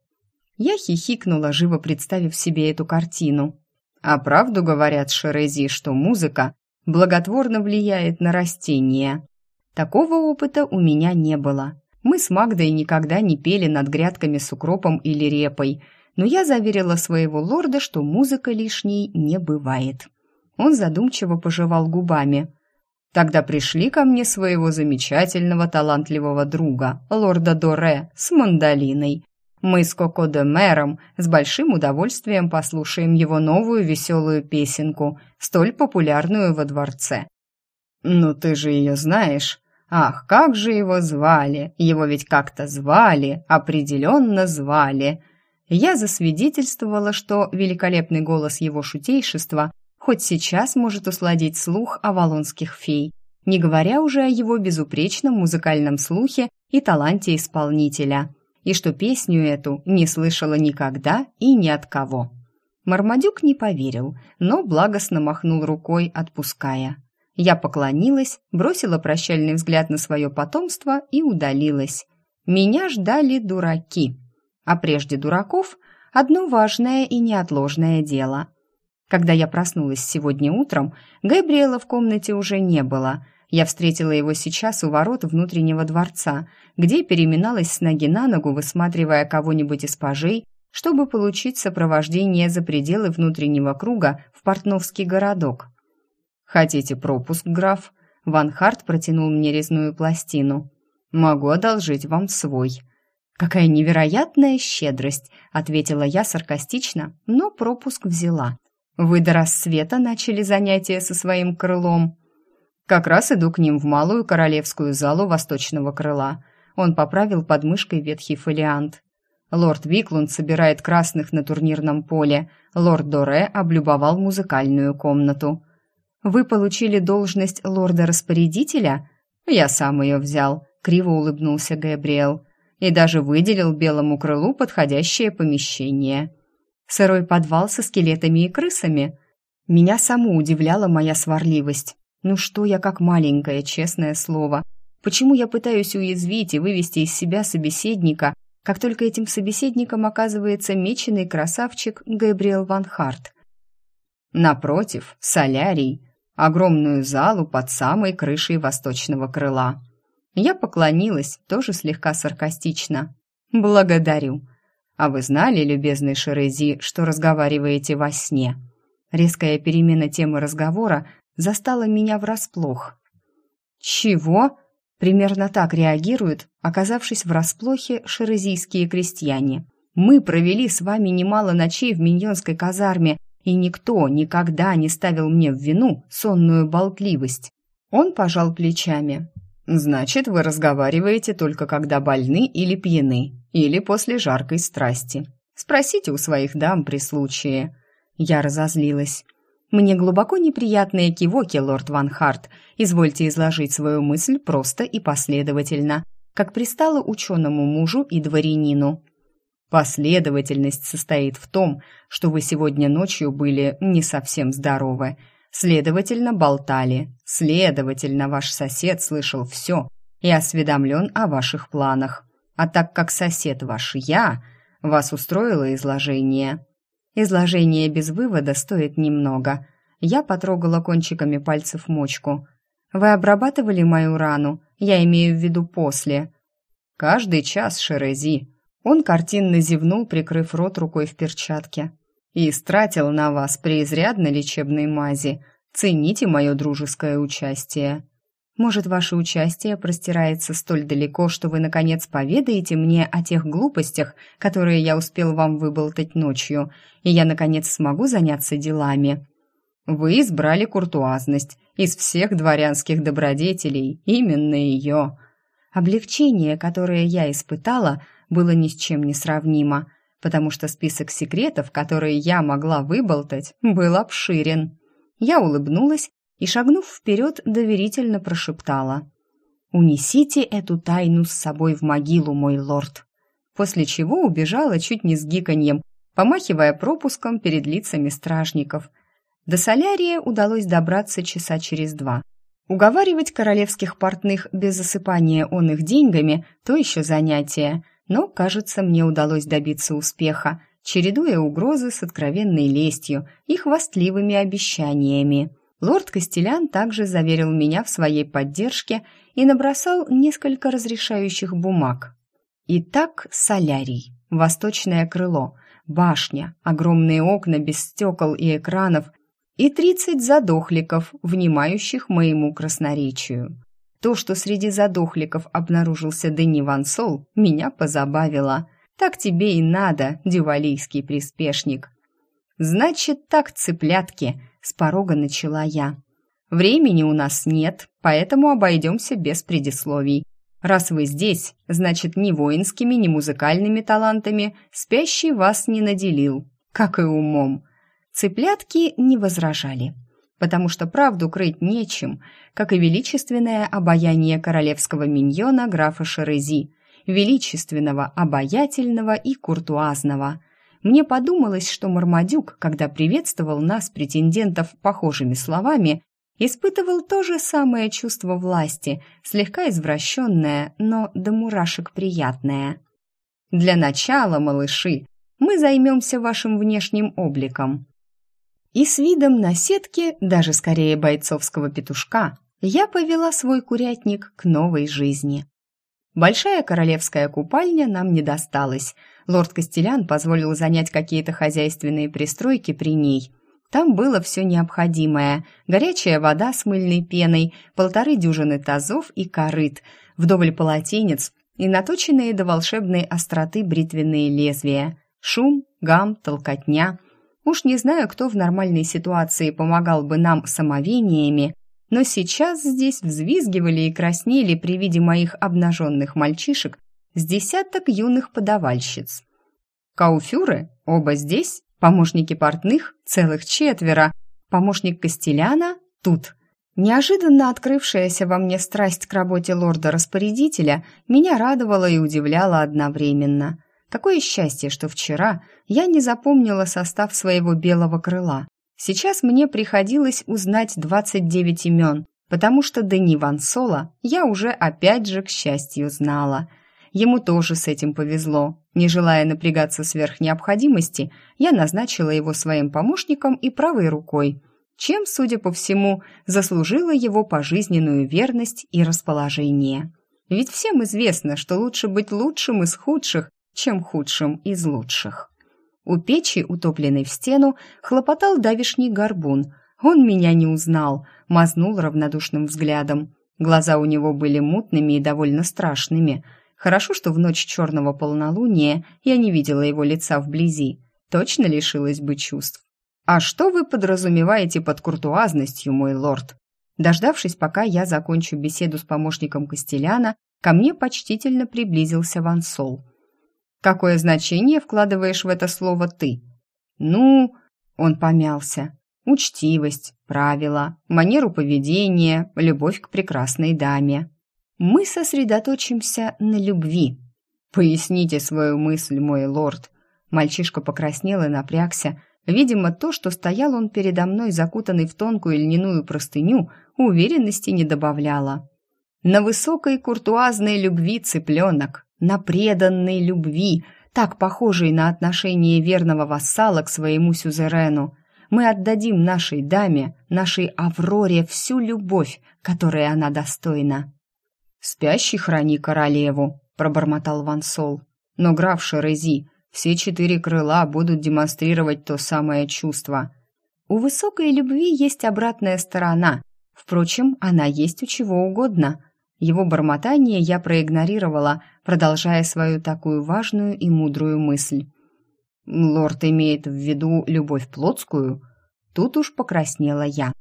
Я хихикнула, живо представив себе эту картину. А правду говорят Шерези, что музыка благотворно влияет на растения. Такого опыта у меня не было. Мы с Магдой никогда не пели над грядками с укропом или репой, но я заверила своего лорда, что музыка лишней не бывает. Он задумчиво пожевал губами. Тогда пришли ко мне своего замечательного талантливого друга, лорда Доре, с мандолиной. Мы с Коко де Мэром с большим удовольствием послушаем его новую веселую песенку, столь популярную во дворце. «Ну ты же ее знаешь», Ах, как же его звали! Его ведь как-то звали, определенно звали. Я засвидетельствовала, что великолепный голос его шутейшества хоть сейчас может усладить слух авалонских фей, не говоря уже о его безупречном музыкальном слухе и таланте исполнителя, и что песню эту не слышала никогда и ни от кого. Мармадюк не поверил, но благостно махнул рукой, отпуская. Я поклонилась, бросила прощальный взгляд на свое потомство и удалилась. Меня ждали дураки. А прежде дураков одно важное и неотложное дело. Когда я проснулась сегодня утром, Габриэла в комнате уже не было. Я встретила его сейчас у ворот внутреннего дворца, где переминалась с ноги на ногу, высматривая кого-нибудь из пажей, чтобы получить сопровождение за пределы внутреннего круга в Портновский городок. «Хотите пропуск, граф?» Ван Харт протянул мне резную пластину. «Могу одолжить вам свой». «Какая невероятная щедрость!» — ответила я саркастично, но пропуск взяла. «Вы до рассвета начали занятия со своим крылом?» «Как раз иду к ним в малую королевскую залу восточного крыла». Он поправил подмышкой ветхий фолиант. Лорд Виклунд собирает красных на турнирном поле. Лорд Доре облюбовал музыкальную комнату. Вы получили должность лорда-распорядителя? Я сам ее взял, криво улыбнулся Габриэл. И даже выделил белому крылу подходящее помещение. Сырой подвал со скелетами и крысами. Меня саму удивляла моя сварливость. Ну что я как маленькая, честное слово. Почему я пытаюсь уязвить и вывести из себя собеседника, как только этим собеседником оказывается меченый красавчик Габриэл Ван Харт? Напротив, солярий, огромную залу под самой крышей восточного крыла. Я поклонилась, тоже слегка саркастично. «Благодарю. А вы знали, любезный Шерези, что разговариваете во сне?» Резкая перемена темы разговора застала меня врасплох. «Чего?» Примерно так реагируют, оказавшись врасплохе, шерезийские крестьяне. «Мы провели с вами немало ночей в миньонской казарме и никто никогда не ставил мне в вину сонную болтливость. Он пожал плечами. «Значит, вы разговариваете только когда больны или пьяны, или после жаркой страсти. Спросите у своих дам при случае». Я разозлилась. «Мне глубоко неприятные кивоки, лорд Ван Харт. Извольте изложить свою мысль просто и последовательно, как пристало ученому мужу и дворянину. Последовательность состоит в том, что вы сегодня ночью были не совсем здоровы. Следовательно, болтали. Следовательно, ваш сосед слышал все и осведомлен о ваших планах. А так как сосед ваш я, вас устроило изложение. Изложение без вывода стоит немного. Я потрогала кончиками пальцев мочку. Вы обрабатывали мою рану? Я имею в виду после. Каждый час, Шерези. Он картинно зевнул, прикрыв рот рукой в перчатке. И истратил на вас преизрядно лечебной мази. Цените мое дружеское участие. Может, ваше участие простирается столь далеко, что вы, наконец, поведаете мне о тех глупостях, которые я успел вам выболтать ночью, и я, наконец, смогу заняться делами. Вы избрали куртуазность из всех дворянских добродетелей, именно ее. Облегчение, которое я испытала, было ни с чем не сравнимо, потому что список секретов, которые я могла выболтать, был обширен. Я улыбнулась и, шагнув вперед, доверительно прошептала. «Унесите эту тайну с собой в могилу, мой лорд!» После чего убежала чуть не с гиканьем, помахивая пропуском перед лицами стражников. До солярия удалось добраться часа через два. Уговаривать королевских портных без засыпания он их деньгами – то еще занятие, но, кажется, мне удалось добиться успеха, чередуя угрозы с откровенной лестью и хвастливыми обещаниями. Лорд Костелян также заверил меня в своей поддержке и набросал несколько разрешающих бумаг. Итак, солярий, восточное крыло, башня, огромные окна без стекол и экранов и тридцать задохликов, внимающих моему красноречию. То, что среди задохликов обнаружился Дени Ван Сол, меня позабавило. Так тебе и надо, дювалийский приспешник. Значит так, цыплятки, с порога начала я. Времени у нас нет, поэтому обойдемся без предисловий. Раз вы здесь, значит, ни воинскими, ни музыкальными талантами спящий вас не наделил, как и умом. Цыплятки не возражали, потому что правду крыть нечем, как и величественное обаяние королевского миньона графа Шерези, величественного, обаятельного и куртуазного – мне подумалось, что Мармадюк, когда приветствовал нас, претендентов, похожими словами, испытывал то же самое чувство власти, слегка извращенное, но до мурашек приятное. «Для начала, малыши, мы займемся вашим внешним обликом». И с видом на сетке, даже скорее бойцовского петушка, я повела свой курятник к новой жизни. Большая королевская купальня нам не досталась. Лорд Костелян позволил занять какие-то хозяйственные пристройки при ней. Там было все необходимое. Горячая вода с мыльной пеной, полторы дюжины тазов и корыт, вдоволь полотенец и наточенные до волшебной остроты бритвенные лезвия. Шум, гам, толкотня. Уж не знаю, кто в нормальной ситуации помогал бы нам самовениями, но сейчас здесь взвизгивали и краснели при виде моих обнаженных мальчишек с десяток юных подавальщиц. Кауфюры оба здесь, помощники портных целых четверо, помощник Костеляна тут. Неожиданно открывшаяся во мне страсть к работе лорда-распорядителя меня радовала и удивляла одновременно. Какое счастье, что вчера я не запомнила состав своего белого крыла. Сейчас мне приходилось узнать 29 имен, потому что Дени Ван Соло я уже опять же, к счастью, знала. Ему тоже с этим повезло. Не желая напрягаться сверх необходимости, я назначила его своим помощником и правой рукой, чем, судя по всему, заслужила его пожизненную верность и расположение. Ведь всем известно, что лучше быть лучшим из худших, чем худшим из лучших. У печи, утопленной в стену, хлопотал давишний горбун. Он меня не узнал, мазнул равнодушным взглядом. Глаза у него были мутными и довольно страшными. Хорошо, что в ночь черного полнолуния я не видела его лица вблизи. Точно лишилась бы чувств. «А что вы подразумеваете под куртуазностью, мой лорд?» Дождавшись, пока я закончу беседу с помощником Костеляна, ко мне почтительно приблизился Вансол. Какое значение вкладываешь в это слово ты? Ну, он помялся. Учтивость, правила, манеру поведения, любовь к прекрасной даме. Мы сосредоточимся на любви. Поясните свою мысль, мой лорд. Мальчишка покраснел и напрягся. Видимо, то, что стоял он передо мной, закутанный в тонкую льняную простыню, уверенности не добавляло. На высокой куртуазной любви цыпленок, на преданной любви, так похожий на отношение верного вассала к своему сюзерену. Мы отдадим нашей даме, нашей Авроре всю любовь, которой она достойна». «Спящий храни королеву», — пробормотал Вансол. «Но граф Шерези, все четыре крыла будут демонстрировать то самое чувство. У высокой любви есть обратная сторона. Впрочем, она есть у чего угодно. Его бормотание я проигнорировала, продолжая свою такую важную и мудрую мысль. «Лорд имеет в виду любовь плотскую?» Тут уж покраснела я.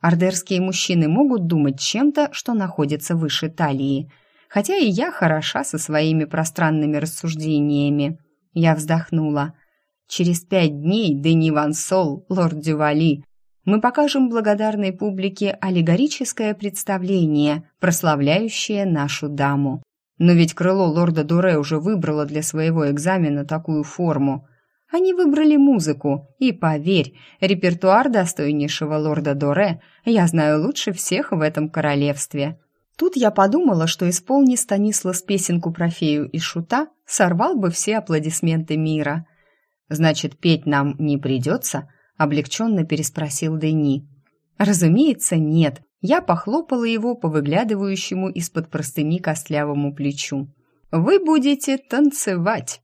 Ордерские мужчины могут думать чем-то, что находится выше талии, хотя и я хороша со своими пространными рассуждениями. Я вздохнула. Через пять дней Дени Ван Сол, лорд Дювали, мы покажем благодарной публике аллегорическое представление, прославляющее нашу даму. Но ведь крыло лорда Дуре уже выбрало для своего экзамена такую форму. Они выбрали музыку, и, поверь, репертуар достойнейшего лорда Доре я знаю лучше всех в этом королевстве. Тут я подумала, что исполни Станислав песенку про фею и шута, сорвал бы все аплодисменты мира. Значит, петь нам не придется, облегченно переспросил Дени. Разумеется, нет. Я похлопала его по выглядывающему из-под простыни костлявому плечу. Вы будете танцевать.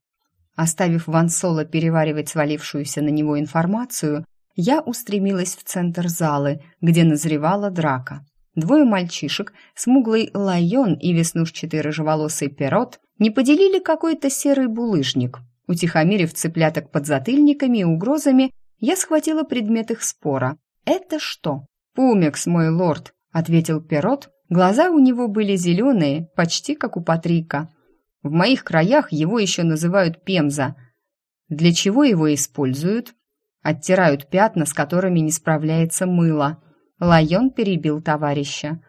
Оставив Ван Соло переваривать свалившуюся на него информацию, я устремилась в центр залы, где назревала драка. Двое мальчишек, смуглый лайон и веснушчатый рыжеволосый перот, не поделили какой-то серый булыжник. Утихомирив цыпляток под затыльниками и угрозами, я схватила предмет их спора. «Это что?» «Пумекс, мой лорд», — ответил Перот. Глаза у него были зеленые, почти как у Патрика. В моих краях его еще называют пемза. Для чего его используют? Оттирают пятна, с которыми не справляется мыло. Лайон перебил товарища.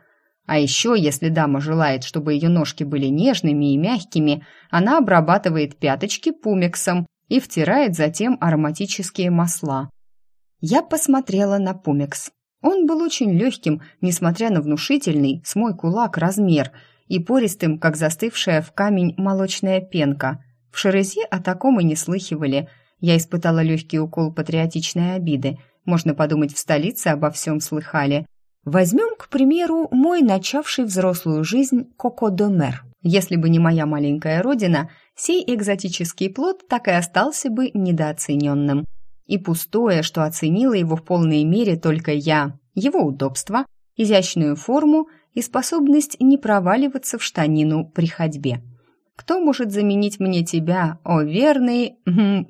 А еще, если дама желает, чтобы ее ножки были нежными и мягкими, она обрабатывает пяточки пумексом и втирает затем ароматические масла. Я посмотрела на пумекс. Он был очень легким, несмотря на внушительный, с мой кулак, размер, и пористым, как застывшая в камень молочная пенка. В Шерезе о таком и не слыхивали. Я испытала легкий укол патриотичной обиды. Можно подумать, в столице обо всем слыхали. Возьмем, к примеру, мой начавший взрослую жизнь Коко-де-Мер. Если бы не моя маленькая родина, сей экзотический плод так и остался бы недооцененным. И пустое, что оценила его в полной мере только я, его удобство, изящную форму и способность не проваливаться в штанину при ходьбе. Кто может заменить мне тебя, о верный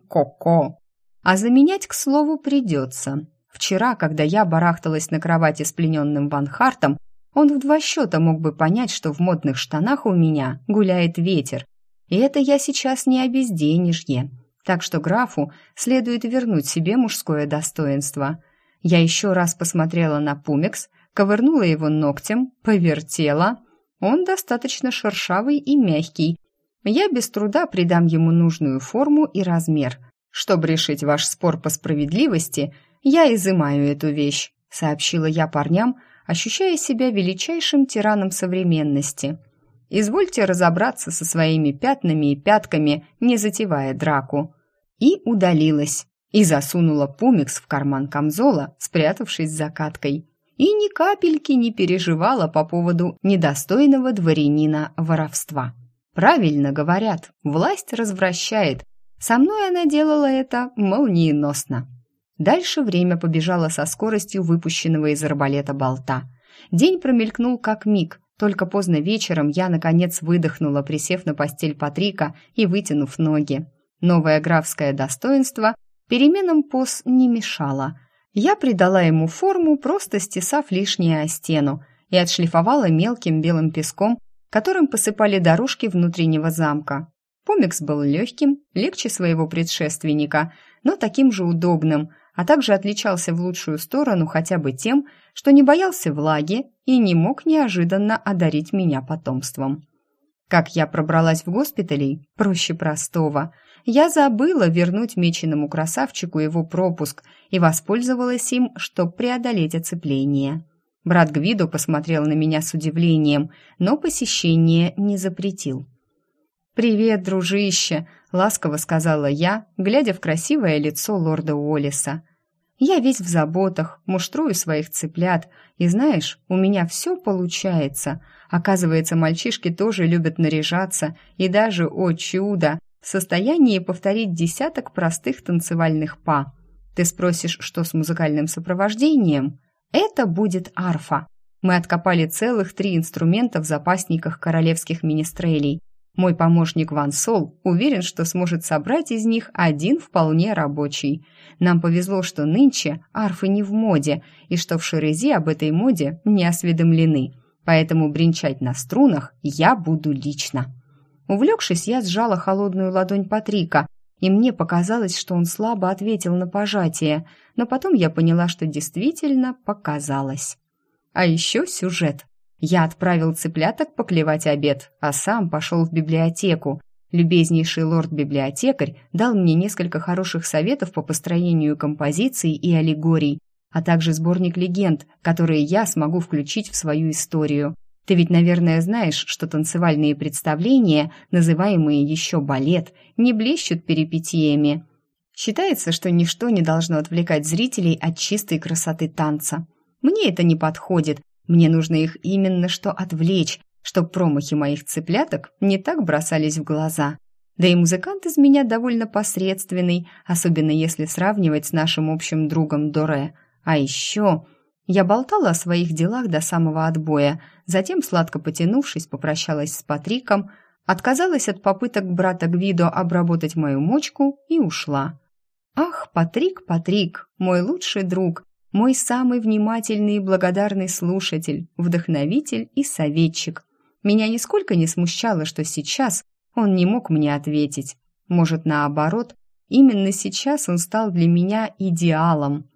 Коко? А заменять, к слову, придется. Вчера, когда я барахталась на кровати с плененным Ван Хартом, он в два счета мог бы понять, что в модных штанах у меня гуляет ветер. И это я сейчас не о безденежье. Так что графу следует вернуть себе мужское достоинство. Я еще раз посмотрела на пумекс, ковырнула его ногтем, повертела. Он достаточно шершавый и мягкий. Я без труда придам ему нужную форму и размер. Чтобы решить ваш спор по справедливости – «Я изымаю эту вещь», — сообщила я парням, ощущая себя величайшим тираном современности. «Извольте разобраться со своими пятнами и пятками, не затевая драку». И удалилась, и засунула пумикс в карман камзола, спрятавшись за каткой. И ни капельки не переживала по поводу недостойного дворянина воровства. Правильно говорят, власть развращает. Со мной она делала это молниеносно. Дальше время побежало со скоростью выпущенного из арбалета болта. День промелькнул как миг, только поздно вечером я, наконец, выдохнула, присев на постель Патрика и вытянув ноги. Новое графское достоинство переменам поз не мешало. Я придала ему форму, просто стесав лишнее о стену, и отшлифовала мелким белым песком, которым посыпали дорожки внутреннего замка. Помикс был легким, легче своего предшественника, но таким же удобным – а также отличался в лучшую сторону хотя бы тем, что не боялся влаги и не мог неожиданно одарить меня потомством. Как я пробралась в госпиталей, проще простого. Я забыла вернуть меченому красавчику его пропуск и воспользовалась им, чтобы преодолеть оцепление. Брат Гвидо посмотрел на меня с удивлением, но посещение не запретил. «Привет, дружище!» — ласково сказала я, глядя в красивое лицо лорда Уоллеса. «Я весь в заботах, муштрую своих цыплят, и знаешь, у меня все получается. Оказывается, мальчишки тоже любят наряжаться, и даже, о чудо, в состоянии повторить десяток простых танцевальных па. Ты спросишь, что с музыкальным сопровождением? Это будет арфа. Мы откопали целых три инструмента в запасниках королевских министрелей. Мой помощник Ван Сол уверен, что сможет собрать из них один вполне рабочий. Нам повезло, что нынче арфы не в моде, и что в Шерези об этой моде не осведомлены. Поэтому бренчать на струнах я буду лично. Увлекшись, я сжала холодную ладонь Патрика, и мне показалось, что он слабо ответил на пожатие, но потом я поняла, что действительно показалось. А еще сюжет. Я отправил цыпляток поклевать обед, а сам пошел в библиотеку. Любезнейший лорд-библиотекарь дал мне несколько хороших советов по построению композиций и аллегорий, а также сборник легенд, которые я смогу включить в свою историю. Ты ведь, наверное, знаешь, что танцевальные представления, называемые еще балет, не блещут перипетиями. Считается, что ничто не должно отвлекать зрителей от чистой красоты танца. Мне это не подходит, мне нужно их именно что отвлечь, чтобы промахи моих цыпляток не так бросались в глаза. Да и музыкант из меня довольно посредственный, особенно если сравнивать с нашим общим другом Доре. А еще я болтала о своих делах до самого отбоя, затем, сладко потянувшись, попрощалась с Патриком, отказалась от попыток брата Гвидо обработать мою мочку и ушла. «Ах, Патрик, Патрик, мой лучший друг, мой самый внимательный и благодарный слушатель, вдохновитель и советчик. Меня нисколько не смущало, что сейчас он не мог мне ответить. Может, наоборот, именно сейчас он стал для меня идеалом.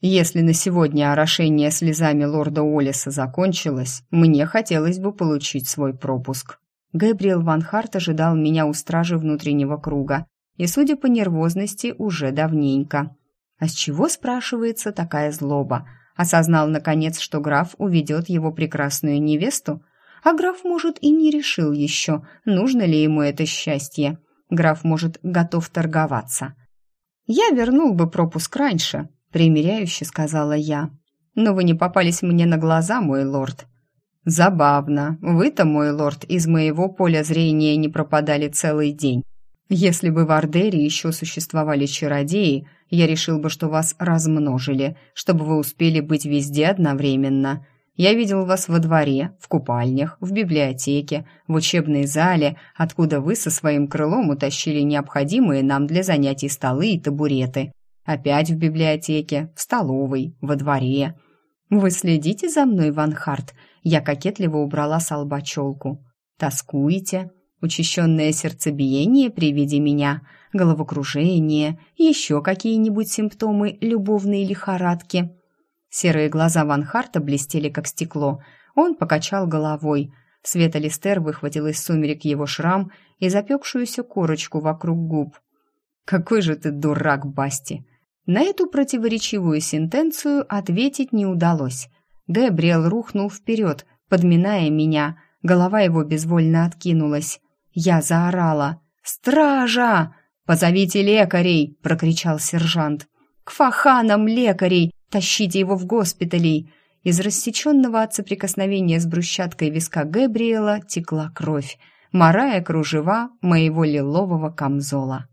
Если на сегодня орошение слезами лорда Олиса закончилось, мне хотелось бы получить свой пропуск. Гэбриэл Ван Харт ожидал меня у стражи внутреннего круга, и, судя по нервозности, уже давненько. А с чего, спрашивается, такая злоба? Осознал, наконец, что граф уведет его прекрасную невесту? А граф, может, и не решил еще, нужно ли ему это счастье. Граф, может, готов торговаться. «Я вернул бы пропуск раньше», — примиряюще сказала я. «Но вы не попались мне на глаза, мой лорд». «Забавно. Вы-то, мой лорд, из моего поля зрения не пропадали целый день. Если бы в Ардере еще существовали чародеи, я решил бы, что вас размножили, чтобы вы успели быть везде одновременно. Я видел вас во дворе, в купальнях, в библиотеке, в учебной зале, откуда вы со своим крылом утащили необходимые нам для занятий столы и табуреты. Опять в библиотеке, в столовой, во дворе. Вы следите за мной, Ван Харт? Я кокетливо убрала с лба челку. Тоскуете? Учащенное сердцебиение при виде меня, головокружение, еще какие-нибудь симптомы любовной лихорадки. Серые глаза Ван Харта блестели, как стекло. Он покачал головой. Света Листер выхватил из сумерек его шрам и запекшуюся корочку вокруг губ. «Какой же ты дурак, Басти!» На эту противоречивую сентенцию ответить не удалось. Гэбриэл рухнул вперед, подминая меня. Голова его безвольно откинулась. Я заорала. «Стража! Позовите лекарей!» — прокричал сержант. «К фаханам лекарей! Тащите его в госпиталей!» Из рассеченного от соприкосновения с брусчаткой виска Габриэла текла кровь, морая кружева моего лилового камзола.